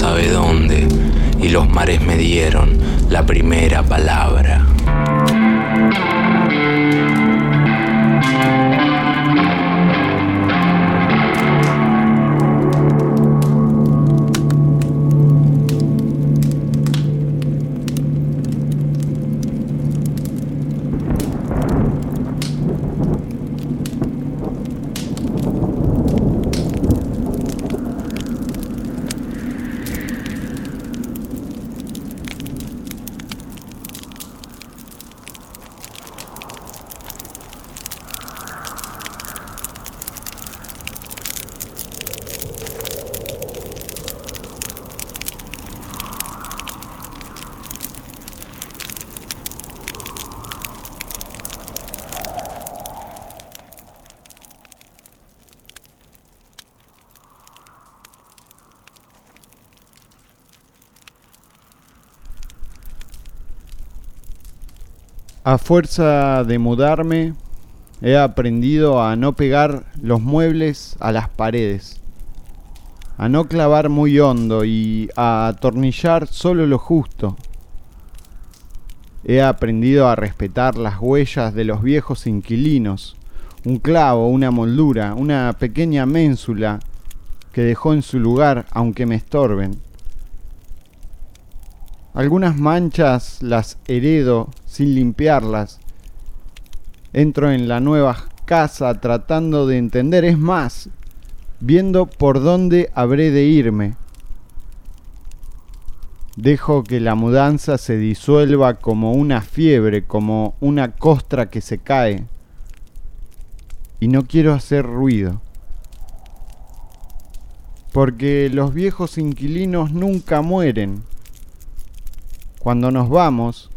sabe dónde, y los mares me dieron la primera palabra. A fuerza de mudarme, he aprendido a no pegar los muebles a las paredes, a no clavar muy hondo y a atornillar solo lo justo. He aprendido a respetar las huellas de los viejos inquilinos, un clavo, una moldura, una pequeña ménsula que dejó en su lugar aunque me estorben. Algunas manchas las heredo sin limpiarlas. Entro en la nueva casa tratando de entender, es más, viendo por dónde habré de irme. Dejo que la mudanza se disuelva como una fiebre, como una costra que se cae. Y no quiero hacer ruido. Porque los viejos inquilinos nunca mueren. Cuando nos vamos,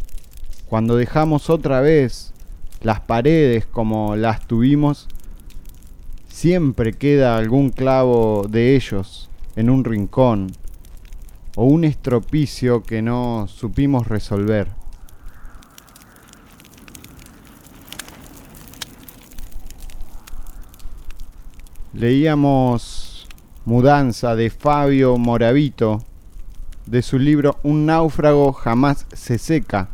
cuando dejamos otra vez las paredes como las tuvimos, siempre queda algún clavo de ellos en un rincón o un estropicio que no supimos resolver. Leíamos Mudanza de Fabio Moravito de su libro Un náufrago jamás se seca,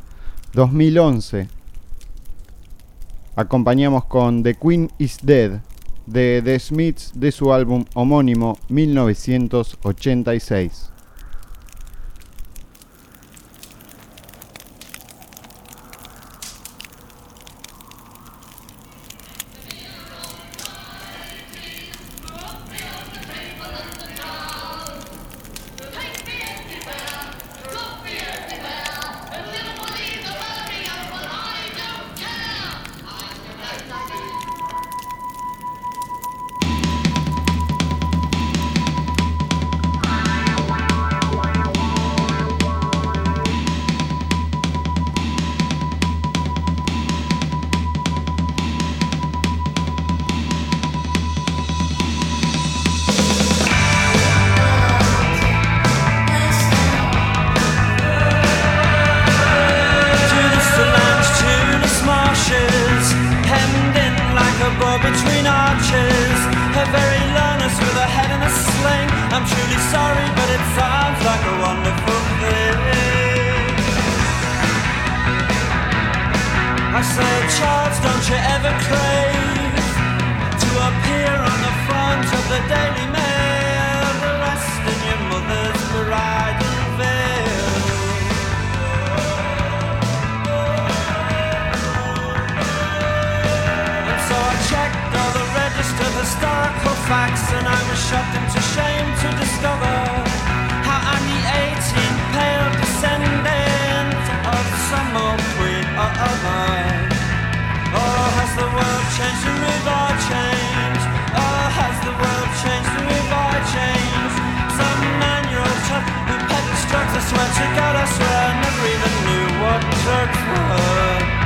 2011. Acompañamos con The Queen is Dead de The Smiths de su álbum homónimo 1986. Checked all the register of historical facts, and I was shocked into shame to discover how I'm the 18 pale descendant of some old queen or other. Oh, has the world changed? The river changed. Oh, has the world changed? The river changed. Some nine-year-old chap who peddles drugs. I swear to God, I swear I never even knew what drugs were.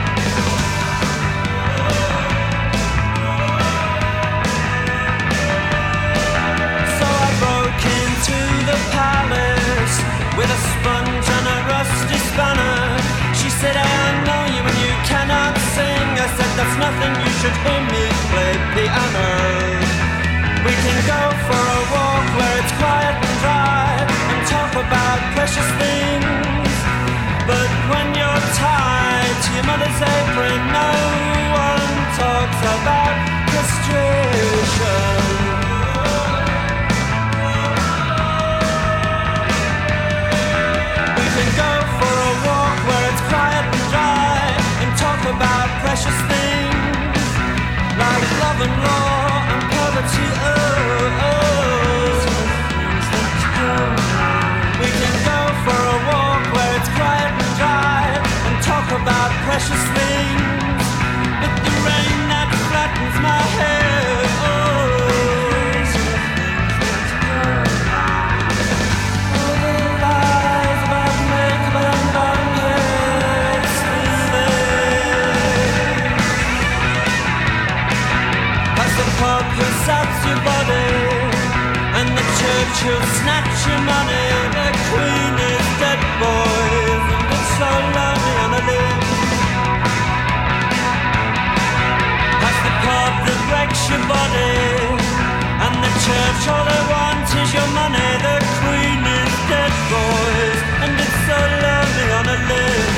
With a sponge and a rusty spanner. She said, I know you and you cannot sing. I said, that's nothing, you should hear me play piano. We can go for a walk where it's quiet and dry and talk about precious things. But when you're tied to your mother's apron, no one talks about castration. About precious things like love and law and poverty. Oh, oh. We can go for a walk where it's quiet and dry and talk about precious things. But the rain that flattens my hair. Who'll snatch your money The queen is dead, boys. And it's so lonely on a limb As the pub that breaks your body. And the church all they want is your money. The queen is dead, boys. And it's so lonely on a limb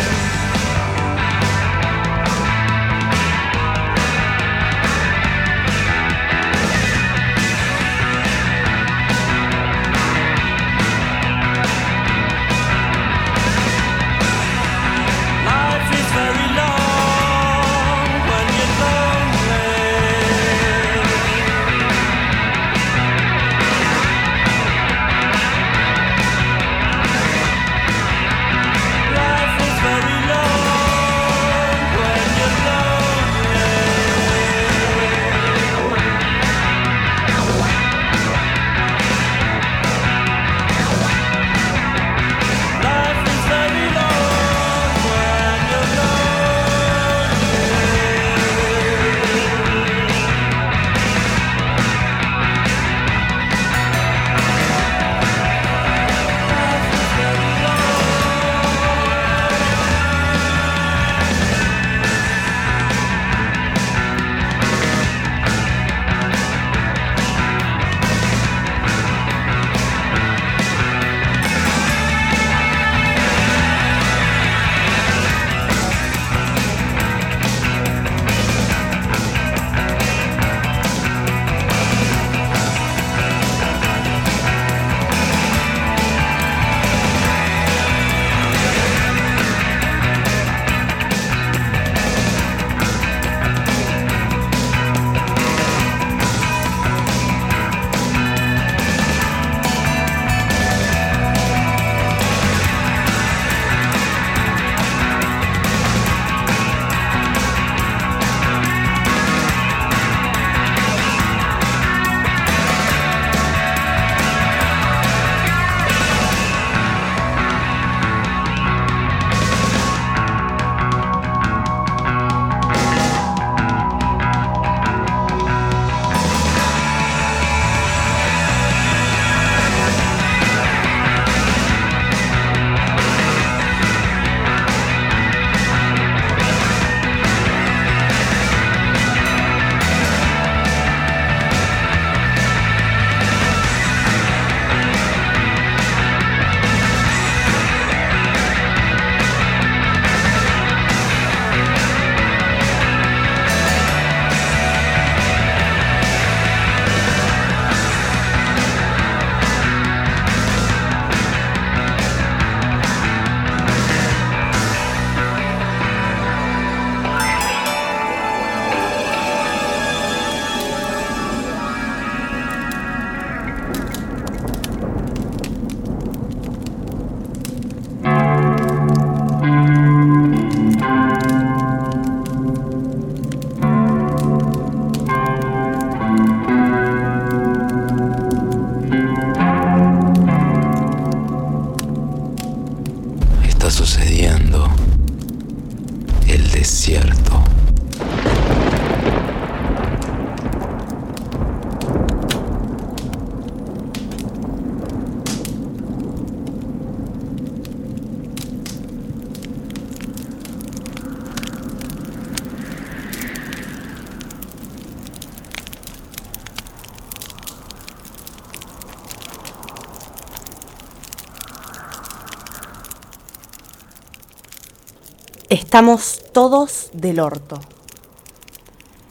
Estamos todos del orto.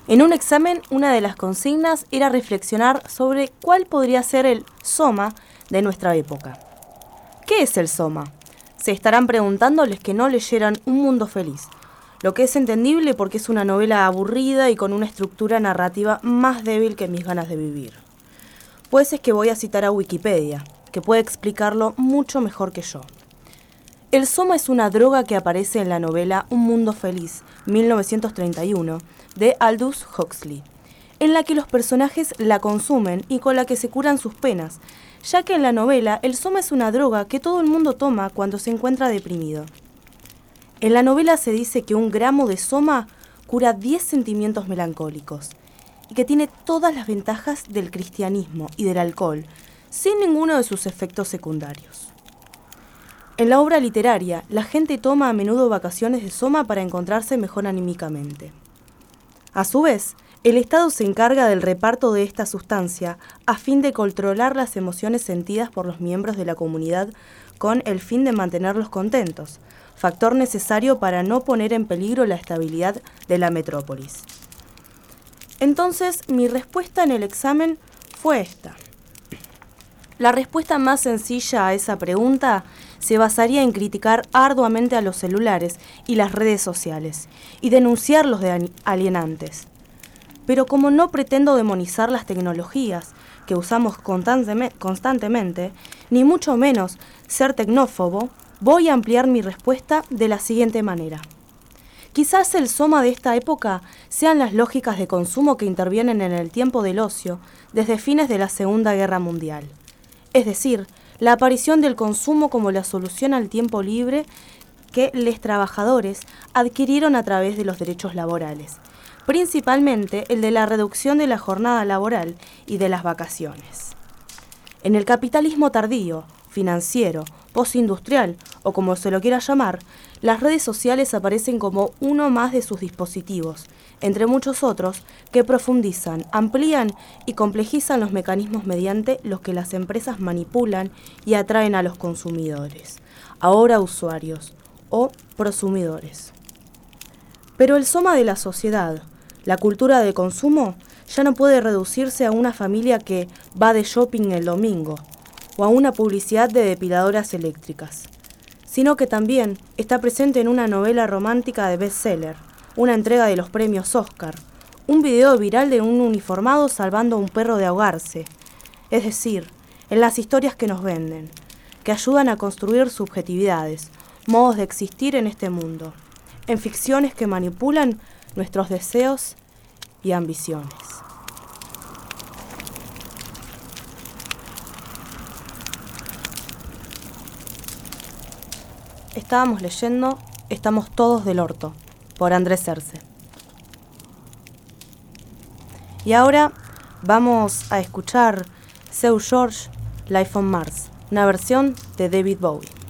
En un examen, una de las consignas era reflexionar sobre cuál podría ser el soma de nuestra época. ¿Qué es el soma? Se estarán preguntando los que no leyeran Un Mundo Feliz, lo que es entendible porque es una novela aburrida y con una estructura narrativa más débil que mis ganas de vivir. Pues es que voy a citar a Wikipedia, que puede explicarlo mucho mejor que yo. El soma es una droga que aparece en la novela Un Mundo Feliz, 1931, de Aldous Huxley, en la que los personajes la consumen y con la que se curan sus penas, ya que en la novela el soma es una droga que todo el mundo toma cuando se encuentra deprimido. En la novela se dice que un gramo de soma cura 10 sentimientos melancólicos y que tiene todas las ventajas del cristianismo y del alcohol, sin ninguno de sus efectos secundarios. En la obra literaria, la gente toma a menudo vacaciones de soma para encontrarse mejor anímicamente. A su vez, el Estado se encarga del reparto de esta sustancia a fin de controlar las emociones sentidas por los miembros de la comunidad con el fin de mantenerlos contentos, factor necesario para no poner en peligro la estabilidad de la metrópolis. Entonces, mi respuesta en el examen fue esta. La respuesta más sencilla a esa pregunta se basaría en criticar arduamente a los celulares y las redes sociales y denunciarlos de alienantes. Pero como no pretendo demonizar las tecnologías que usamos constantemente, ni mucho menos ser tecnófobo, voy a ampliar mi respuesta de la siguiente manera. Quizás el soma de esta época sean las lógicas de consumo que intervienen en el tiempo del ocio desde fines de la Segunda Guerra Mundial. Es decir, la aparición del consumo como la solución al tiempo libre que los trabajadores adquirieron a través de los derechos laborales principalmente el de la reducción de la jornada laboral y de las vacaciones. En el capitalismo tardío, financiero, postindustrial o como se lo quiera llamar, las redes sociales aparecen como uno más de sus dispositivos, entre muchos otros, que profundizan, amplían y complejizan los mecanismos mediante los que las empresas manipulan y atraen a los consumidores, ahora usuarios o prosumidores. Pero el soma de la sociedad, la cultura de consumo ya no puede reducirse a una familia que va de shopping el domingo o a una publicidad de depiladoras eléctricas, sino que también está presente en una novela romántica de bestseller, una entrega de los premios Oscar, un video viral de un uniformado salvando a un perro de ahogarse, es decir, en las historias que nos venden, que ayudan a construir subjetividades, modos de existir en este mundo, en ficciones que manipulan nuestros deseos y ambiciones. Estábamos leyendo Estamos todos del orto, por Andrés Cerce. Y ahora vamos a escuchar Seu George, Life on Mars, una versión de David Bowie.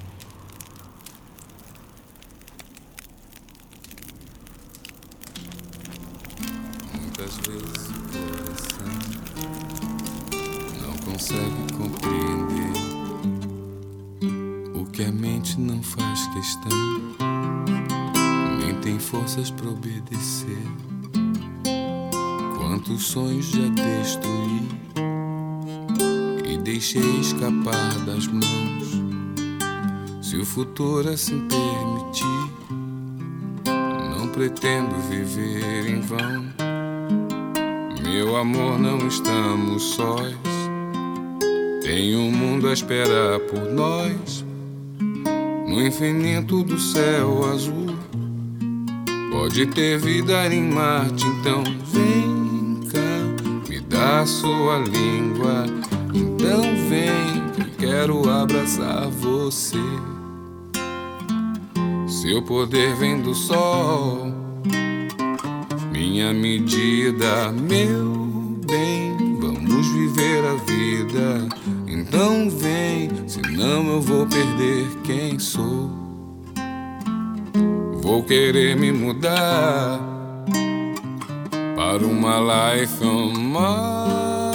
Sonhos já destruí e deixei escapar das mãos. Se o futuro assim permitir, não pretendo viver em vão. Meu amor, não estamos sós. Tem um mundo a esperar por nós. No infinito do céu azul Pode ter vida em Marte, então vem sua língua. Então vem, que quero abraçar você. Seu poder vem do sol, minha medida, meu bem. Vamos viver a vida, então vem, senão eu vou perder quem sou. Vou querer me mudar Had my life on Mars.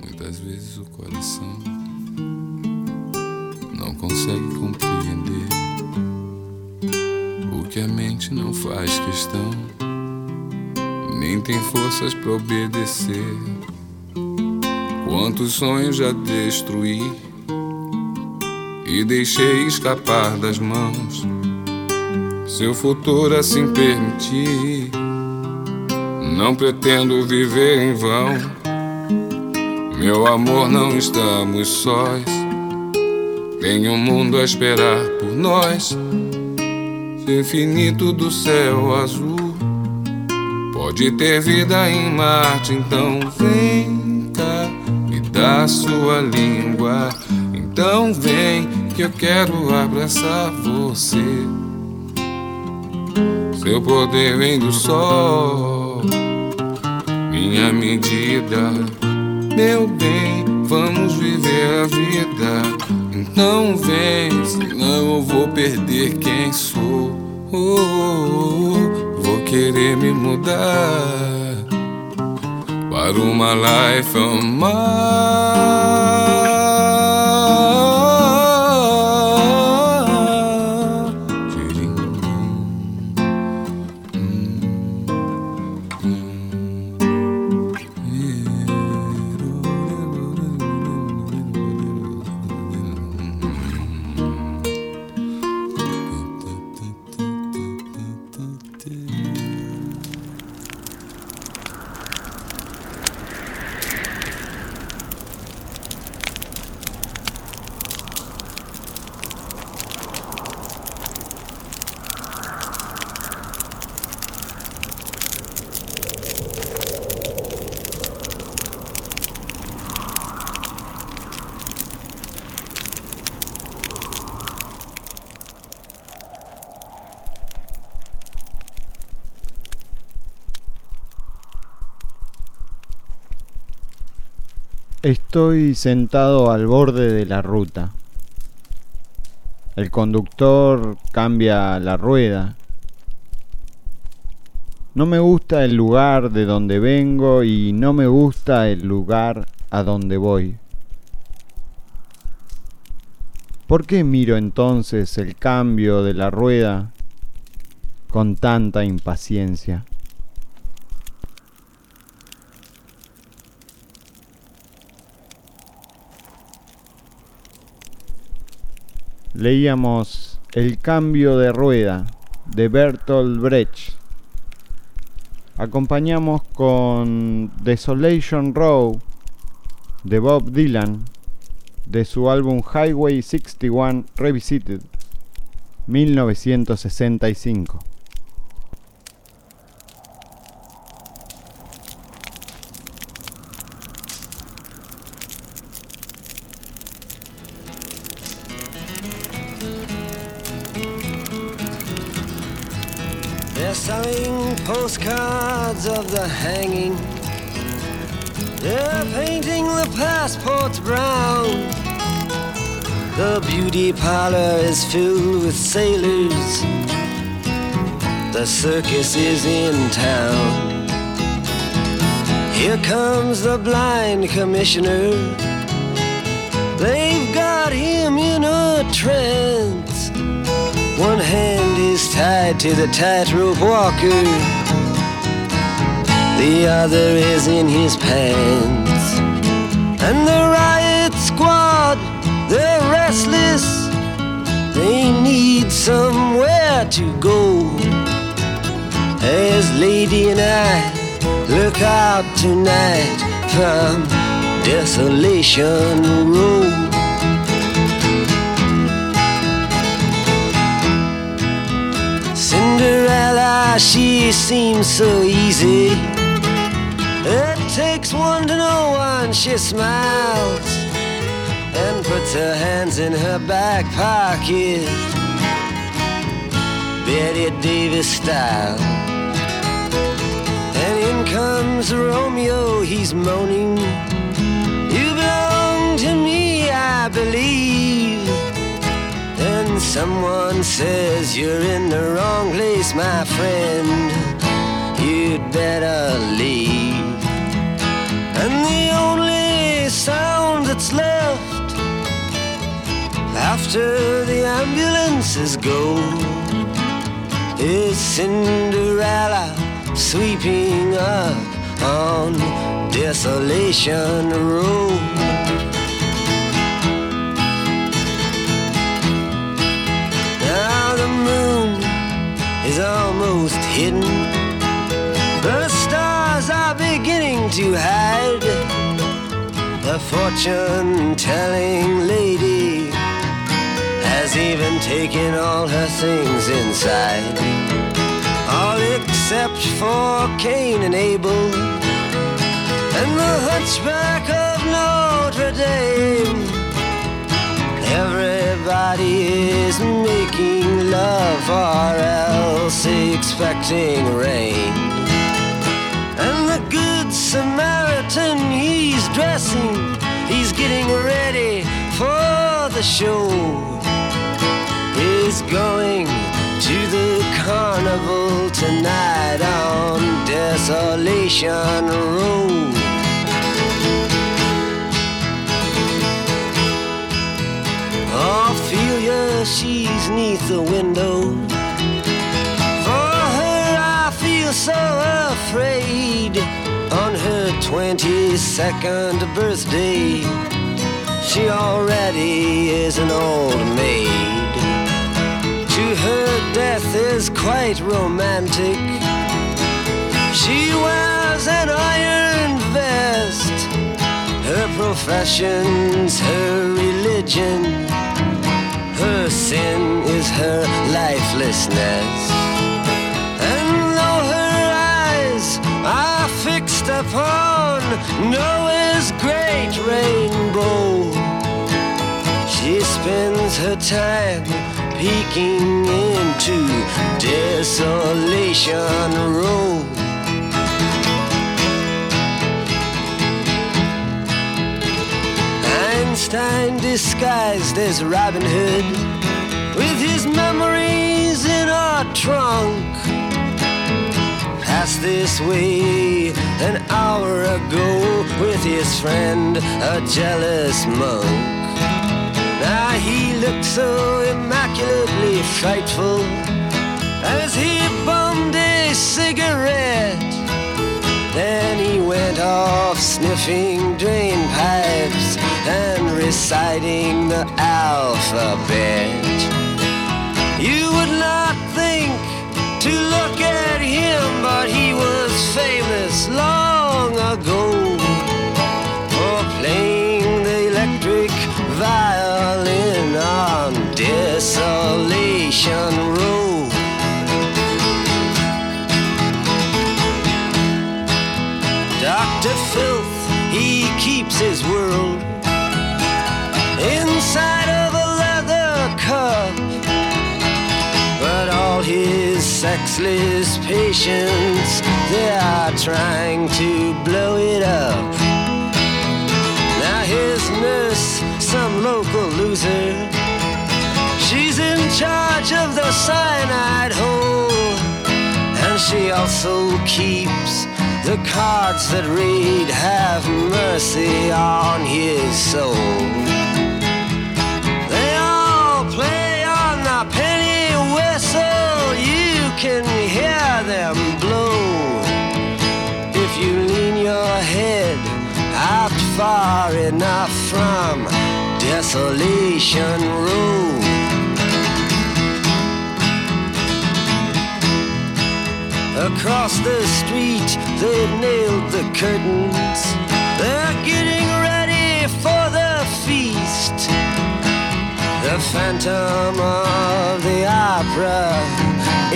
Muitas vezes o coração não consegue compreender o que a mente não faz questão, nem tem forças para obedecer. Quantos sonhos já destruí e deixei escapar das mãos. Seu futuro assim permitir, não pretendo viver em vão. Meu amor, não estamos sós. Tem um mundo a esperar por nós. Infinito do céu azul. Pode ter vida em Marte, então vem cá, me dá sua língua. Então vem que eu quero abraçar você. Seu poder vem do sol, minha medida, meu bem, vamos viver a vida. Então vem, senão eu vou perder quem sou. Oh, oh, oh, vou querer me mudar para uma life on Estoy sentado al borde de la ruta. El conductor cambia la rueda. No me gusta el lugar de donde vengo y no me gusta el lugar a donde voy. ¿Por qué miro entonces el cambio de la rueda con tanta impaciencia? Leíamos El cambio de rueda de Bertolt Brecht. Acompañamos con Desolation Row de Bob Dylan de su álbum Highway 61 Revisited 1965. Circus is in town. Here comes the blind commissioner. They've got him in a trance. One hand is tied to the tightrope walker the other is in his pants. And the riot squad, they're restless, they need somewhere to go. As Lady and I look out tonight from Desolation Road. Cinderella, she seems so easy it takes one to know one, she smiles and puts her hands in her back pocket. Betty Davis style. Comes Romeo, he's moaning. You belong to me, I believe. And someone says you're in the wrong place, my friend. You'd better leave. And the only sound that's left after the ambulances go is Cinderella sweeping up on Desolation Road. Now the moon is almost hidden. The stars are beginning to hide. The fortune telling lady has even taken all her things inside. Except for Cain and Abel and the hunchback of Notre Dame. Everybody is making love or else expecting rain. And the good Samaritan, he's dressing, he's getting ready for the show. He's going to the carnival tonight on Desolation Road. Ophelia, she's neath the window. For her, I feel so afraid. On her 22nd birthday, she already is an old maid. To her, death is quite romantic. She wears an iron vest. Her profession's her religion. Her sin is her lifelessness. And though her eyes are fixed upon Noah's great rainbow, she spends her time peeking into Desolation Road. Einstein disguised as Robin Hood with his memories in a trunk. Passed this way an hour ago with his friend, a jealous monk. Now he looked so immaculately frightful as he bummed a cigarette. Then he went off sniffing drain pipes and reciting the alphabet. You would not think to look at him, but he was famous long ago for playing on Desolation Road. Dr. Filth, he keeps his world inside of a leather cup. But all his sexless patients, they are trying to blow it up. Now his nurse, some local loser, charge of the cyanide hole. And she also keeps the cards that read, Have mercy on his soul. They all play on the penny whistle, you can hear them blow. If you lean your head out far enough from Desolation Road. Across the street, they've nailed the curtains. They're getting ready for the feast. The phantom of the opera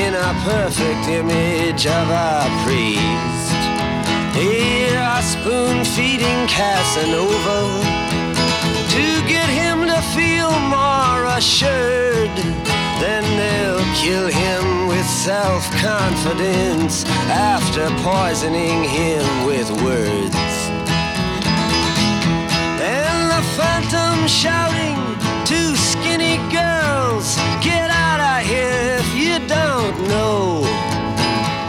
in a perfect image of a priest. They are spoon feeding Casanova to get him to feel more assured. Then they'll kill him with self confidence after poisoning him with words. And the phantom shouting to skinny girls, Get out of here if you don't know.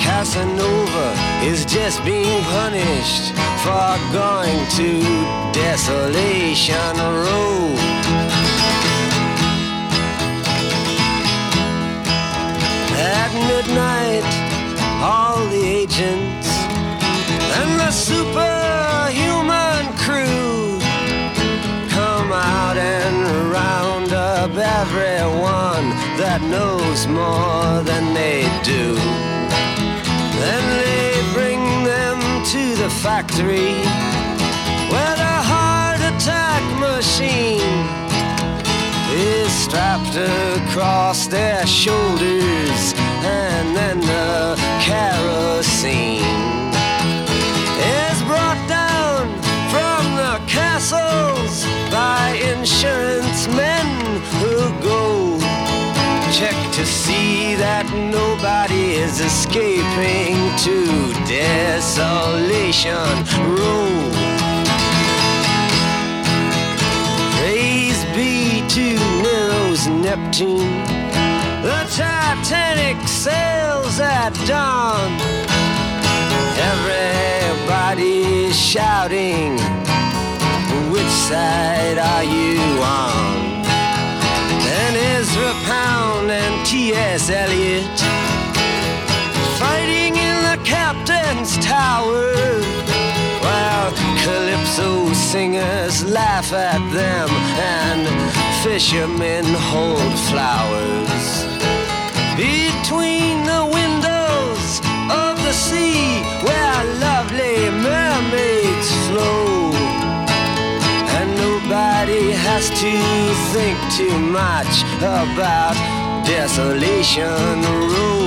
Casanova is just being punished for going to Desolation Road. At midnight, all the agents and the superhuman crew come out and round up everyone that knows more than they do. Then they bring them to the factory where the heart attack machine is strapped across their shoulders and then the kerosene is brought down from the castles by insurance men who go check to see that nobody is escaping to Desolation Row. Praise be to Nero's Neptune. The Titanic sails at dawn. Everybody's shouting, which side are you on? And Ezra Pound and T.S. Eliot fighting in the captain's tower. While calypso singers laugh at them and fishermen hold flowers. Between the windows of the sea where lovely mermaids flow. And nobody has to think too much about Desolation Row.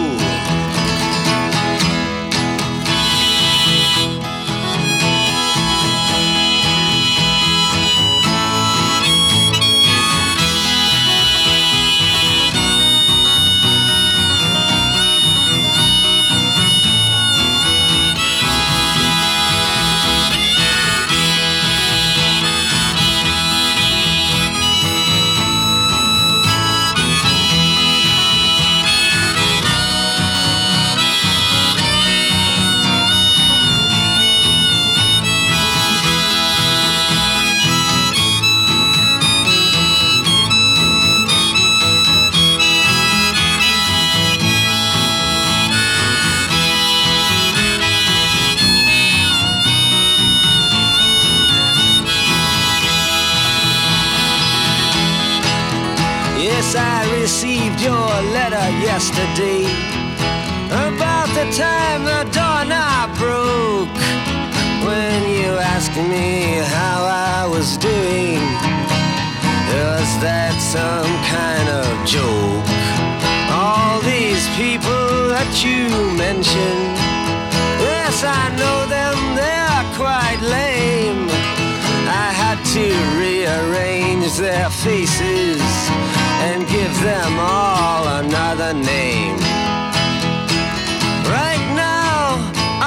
Yesterday about the time the doorknob broke. When you asked me how I was doing, was that some kind of joke? All these people that you mentioned, yes, I know them, they're quite lame. I had to rearrange their faces and give them all another name. Right now,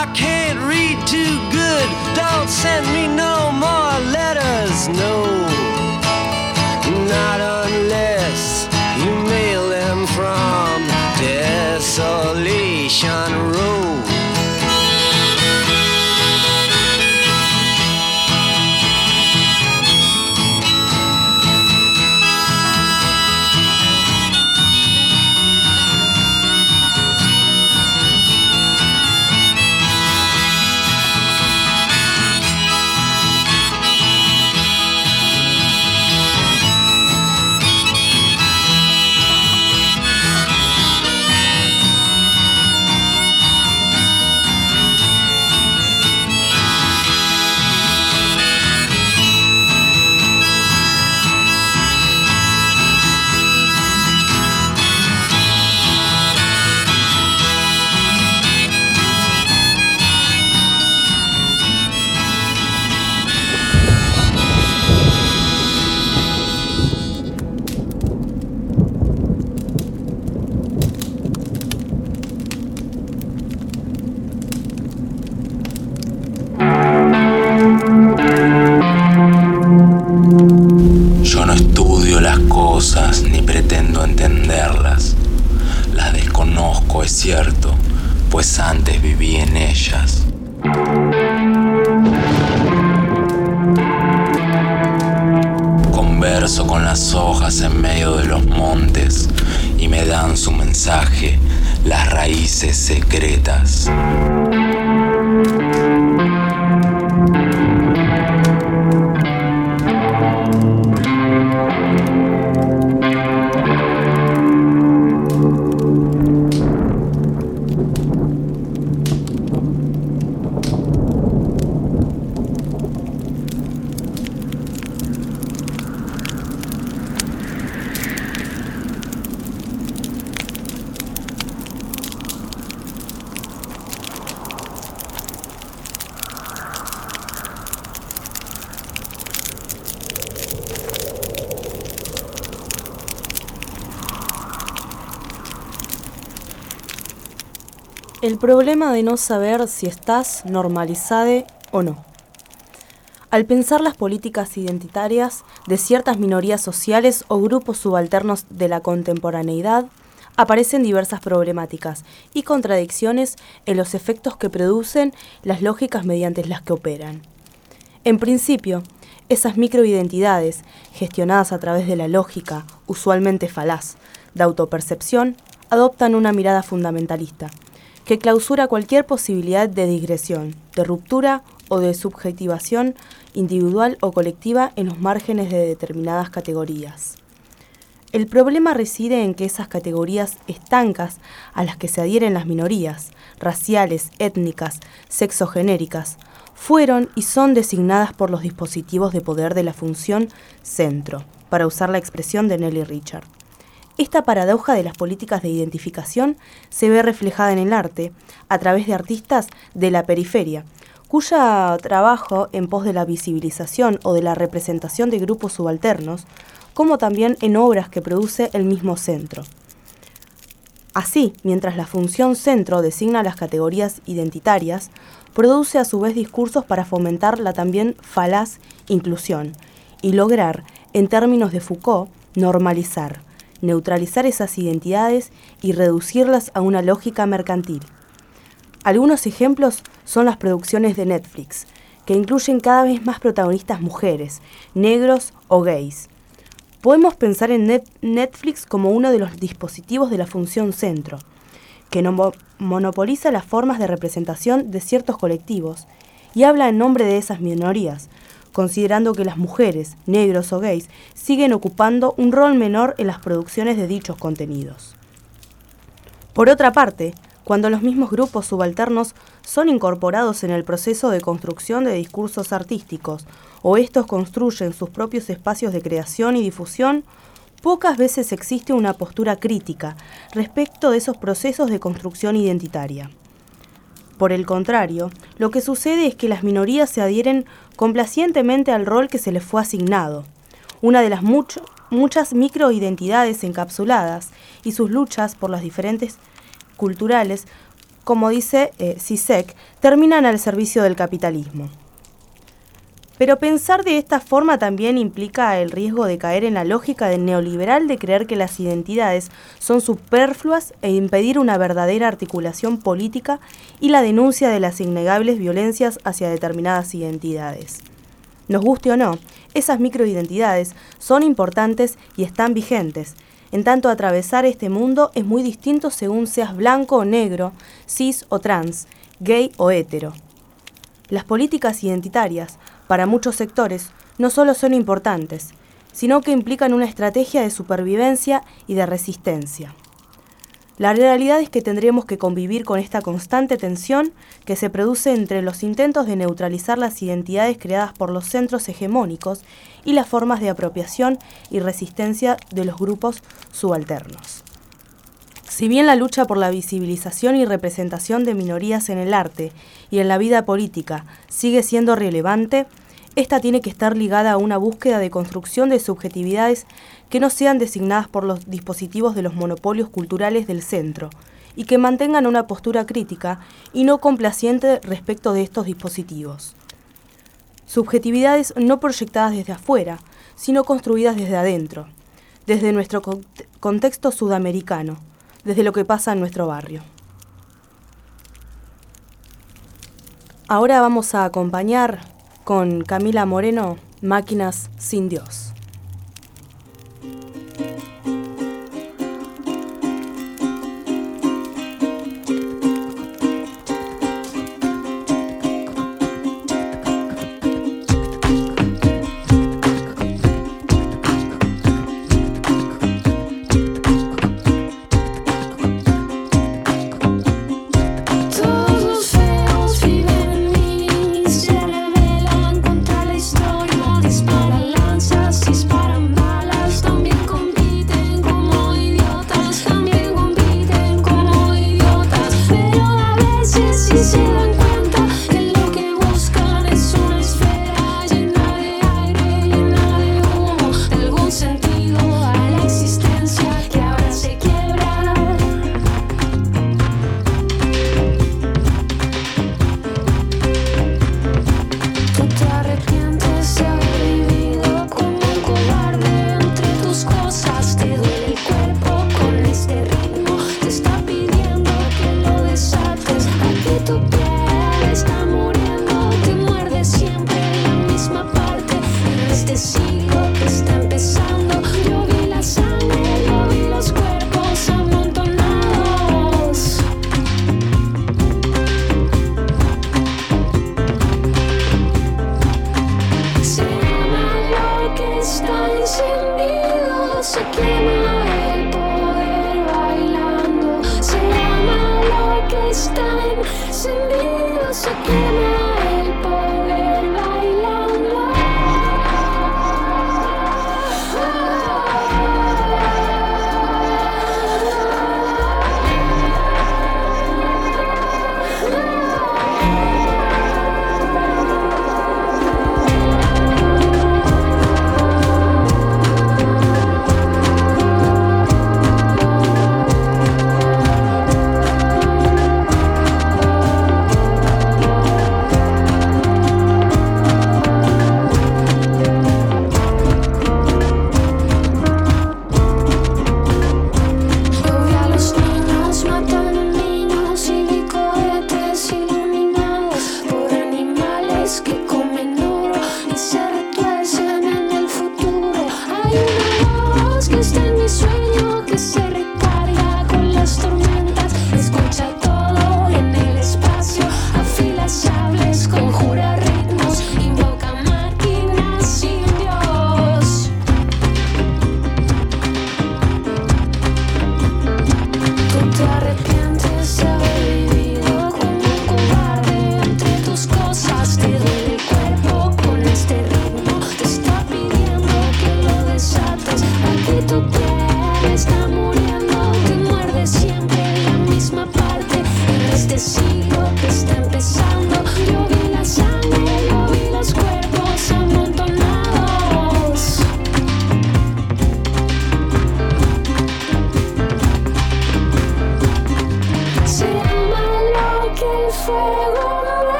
I can't read too good. Don't send me no more letters, no. Not unless you mail them from Desolation Road. Antes viví en ellas. Converso con las hojas en medio de los montes y me dan su mensaje las raíces secretas. Problema de no saber si estás normalizada o no. Al pensar las políticas identitarias de ciertas minorías sociales o grupos subalternos de la contemporaneidad, aparecen diversas problemáticas y contradicciones en los efectos que producen las lógicas mediante las que operan. En principio, esas microidentidades, gestionadas a través de la lógica, usualmente falaz, de autopercepción, adoptan una mirada fundamentalista, que clausura cualquier posibilidad de digresión, de ruptura o de subjetivación individual o colectiva en los márgenes de determinadas categorías. El problema reside en que esas categorías estancas a las que se adhieren las minorías, raciales, étnicas, sexogenéricas, fueron y son designadas por los dispositivos de poder de la función centro, para usar la expresión de Nelly Richard. Esta paradoja de las políticas de identificación se ve reflejada en el arte, a través de artistas de la periferia, cuyo trabajo en pos de la visibilización o de la representación de grupos subalternos, como también en obras que produce el mismo centro. Así, mientras la función centro designa las categorías identitarias, produce a su vez discursos para fomentar la también falaz inclusión y lograr, en términos de Foucault, normalizar, neutralizar esas identidades y reducirlas a una lógica mercantil. Algunos ejemplos son las producciones de Netflix, que incluyen cada vez más protagonistas mujeres, negros o gays. Podemos pensar en Netflix como uno de los dispositivos de la función centro, que no monopoliza las formas de representación de ciertos colectivos y habla en nombre de esas minorías, considerando que las mujeres, negros o gays siguen ocupando un rol menor en las producciones de dichos contenidos. Por otra parte, cuando los mismos grupos subalternos son incorporados en el proceso de construcción de discursos artísticos o estos construyen sus propios espacios de creación y difusión, pocas veces existe una postura crítica respecto de esos procesos de construcción identitaria. Por el contrario, lo que sucede es que las minorías se adhieren complacientemente al rol que se les fue asignado, una de las muchas microidentidades encapsuladas y sus luchas por las diferentes culturales, como dice eh, terminan al servicio del capitalismo. Pero pensar de esta forma también implica el riesgo de caer en la lógica del neoliberal de creer que las identidades son superfluas e impedir una verdadera articulación política y la denuncia de las innegables violencias hacia determinadas identidades. Nos guste o no, esas microidentidades son importantes y están vigentes. En tanto, atravesar este mundo es muy distinto según seas blanco o negro, cis o trans, gay o hetero. Las políticas identitarias para muchos sectores, no solo son importantes, sino que implican una estrategia de supervivencia y de resistencia. La realidad es que tendremos que convivir con esta constante tensión que se produce entre los intentos de neutralizar las identidades creadas por los centros hegemónicos y las formas de apropiación y resistencia de los grupos subalternos. Si bien la lucha por la visibilización y representación de minorías en el arte y en la vida política sigue siendo relevante, esta tiene que estar ligada a una búsqueda de construcción de subjetividades que no sean designadas por los dispositivos de los monopolios culturales del centro y que mantengan una postura crítica y no complaciente respecto de estos dispositivos. Subjetividades no proyectadas desde afuera, sino construidas desde adentro, desde nuestro contexto sudamericano, desde lo que pasa en nuestro barrio. Ahora vamos a acompañar con Camila Moreno, Máquinas sin Dios.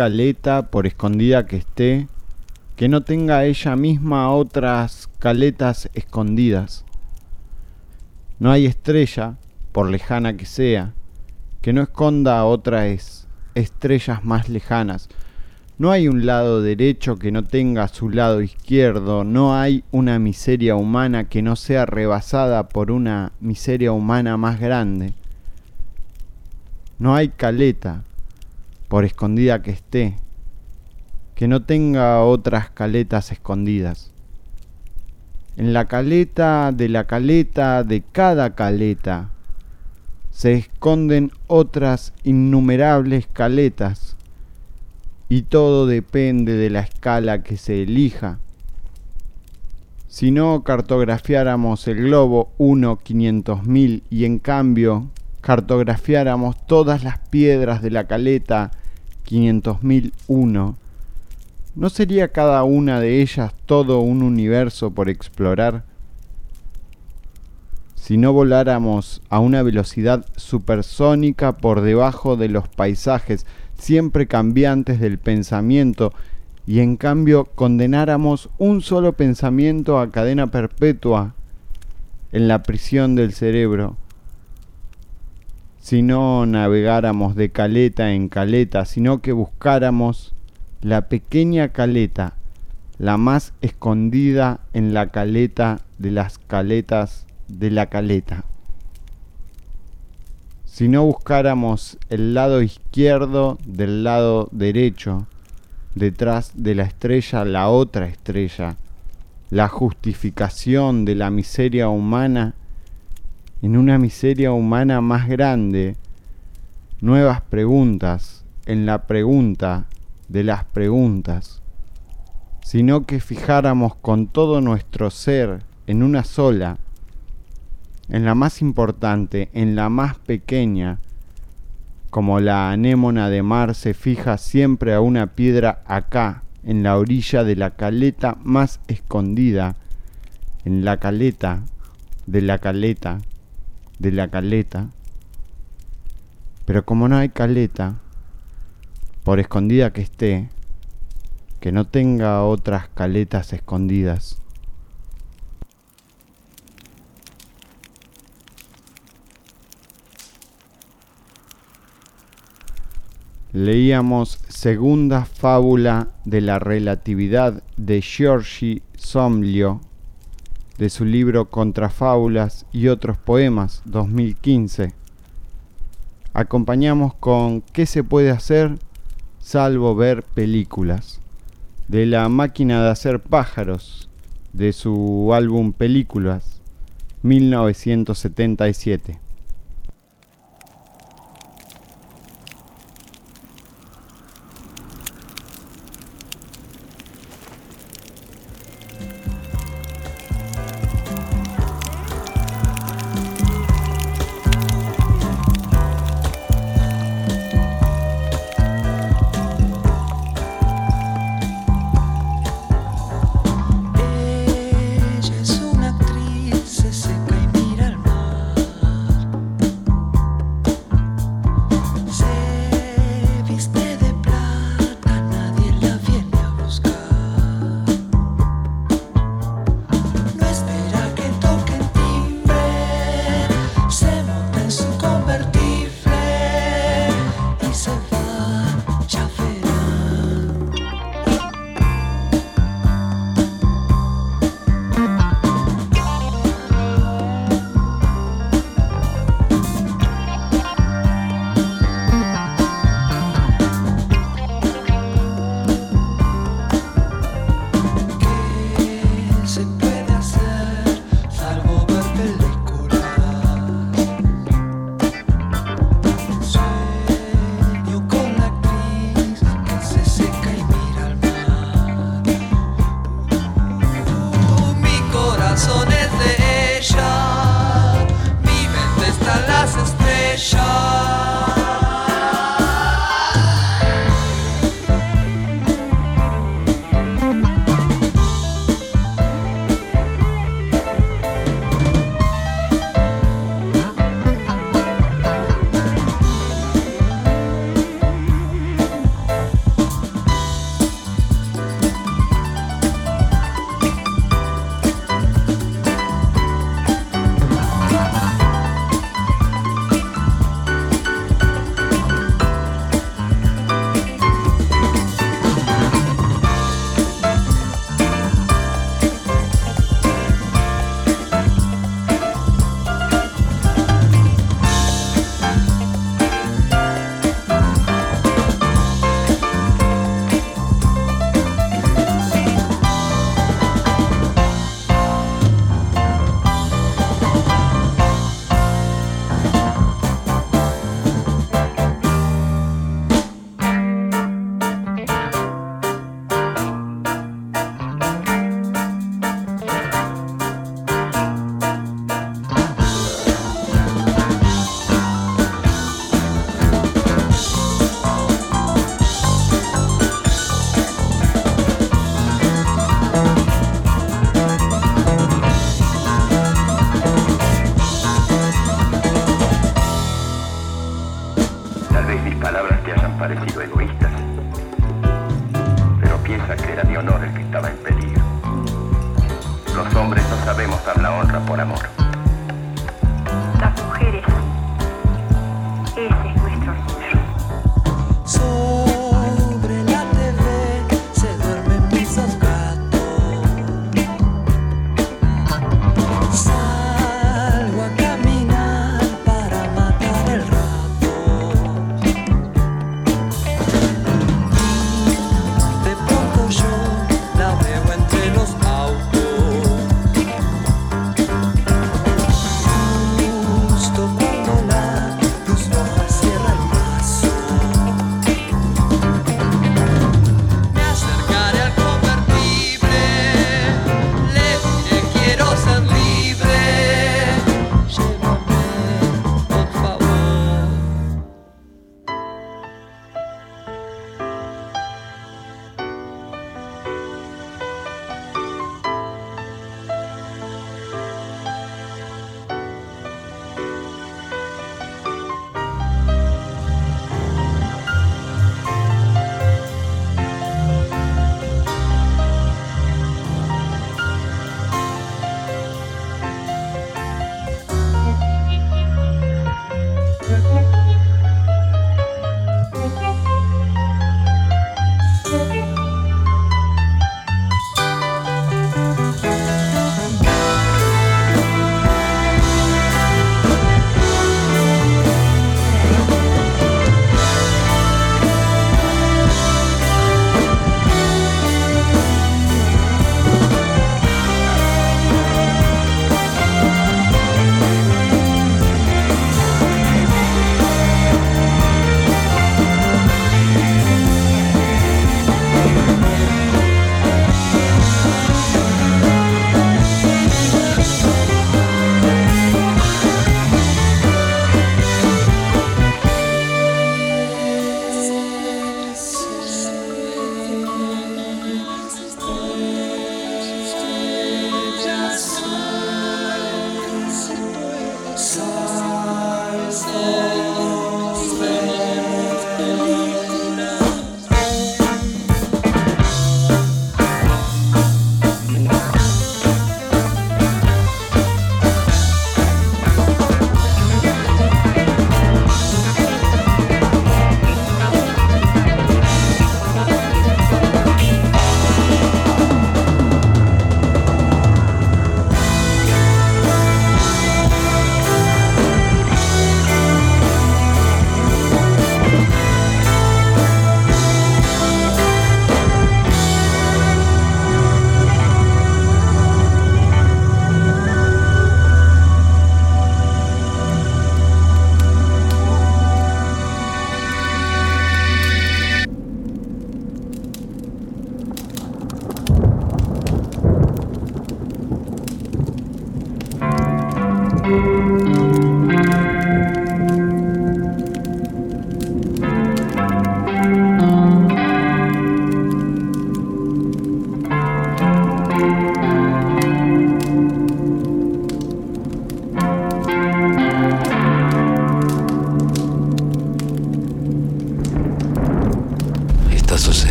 Caleta, por escondida que esté, que no tenga ella misma otras caletas escondidas. No hay estrella, por lejana que sea, que no esconda otras estrellas más lejanas. No hay un lado derecho que no tenga su lado izquierdo, no hay una miseria humana que no sea rebasada por una miseria humana más grande. No hay caleta, por escondida que esté, que no tenga otras caletas escondidas. En la caleta de la caleta de cada caleta se esconden otras innumerables caletas y todo depende de la escala que se elija. Si no cartografiáramos el globo 1 500.000 y en cambio cartografiáramos todas las piedras de la caleta 500.001, ¿no sería cada una de ellas todo un universo por explorar? Si no voláramos a una velocidad supersónica por debajo de los paisajes siempre cambiantes del pensamiento y en cambio condenáramos un solo pensamiento a cadena perpetua en la prisión del cerebro, si no navegáramos de caleta en caleta, sino que buscáramos la pequeña caleta, la más escondida en la caleta de las caletas de la caleta. Si no buscáramos el lado izquierdo del lado derecho, detrás de la estrella la otra estrella, la justificación de la miseria humana en una miseria humana más grande, nuevas preguntas en la pregunta de las preguntas, sino que fijáramos con todo nuestro ser en una sola, en la más importante, en la más pequeña, como la anémona de mar se fija siempre a una piedra acá, en la orilla de la caleta más escondida, en la caleta de la caleta de la caleta. Pero como no hay caleta, por escondida que esté, que no tenga otras caletas escondidas. Leíamos segunda fábula de la relatividad de Giorgi Somlio de su libro Contrafábulas y otros poemas 2015. Acompañamos con ¿Qué se puede hacer salvo ver películas? de la máquina de hacer pájaros de su álbum Películas 1977.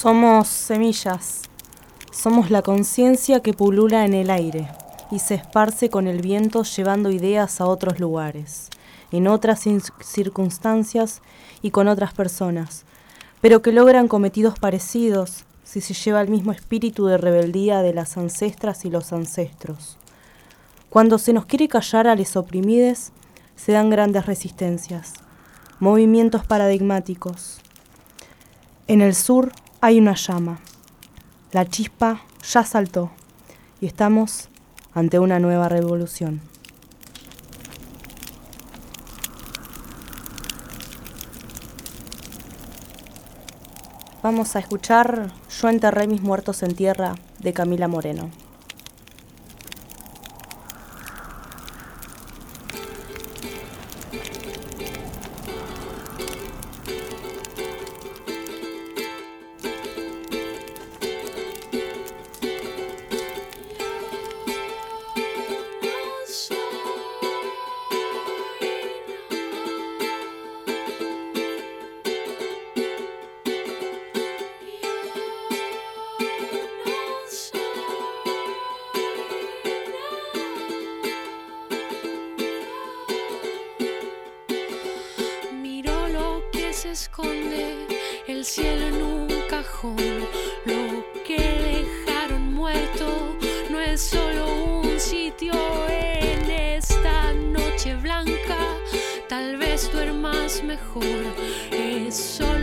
Somos semillas. Somos la conciencia que pulula en el aire y se esparce con el viento llevando ideas a otros lugares, en otras circunstancias y con otras personas, pero que logran cometidos parecidos si se lleva el mismo espíritu de rebeldía de las ancestras y los ancestros. Cuando se nos quiere callar a los oprimides, se dan grandes resistencias, movimientos paradigmáticos. En el sur hay una llama. La chispa ya saltó y estamos ante una nueva revolución. Vamos a escuchar Yo enterré mis muertos en tierra de Camila Moreno. It's so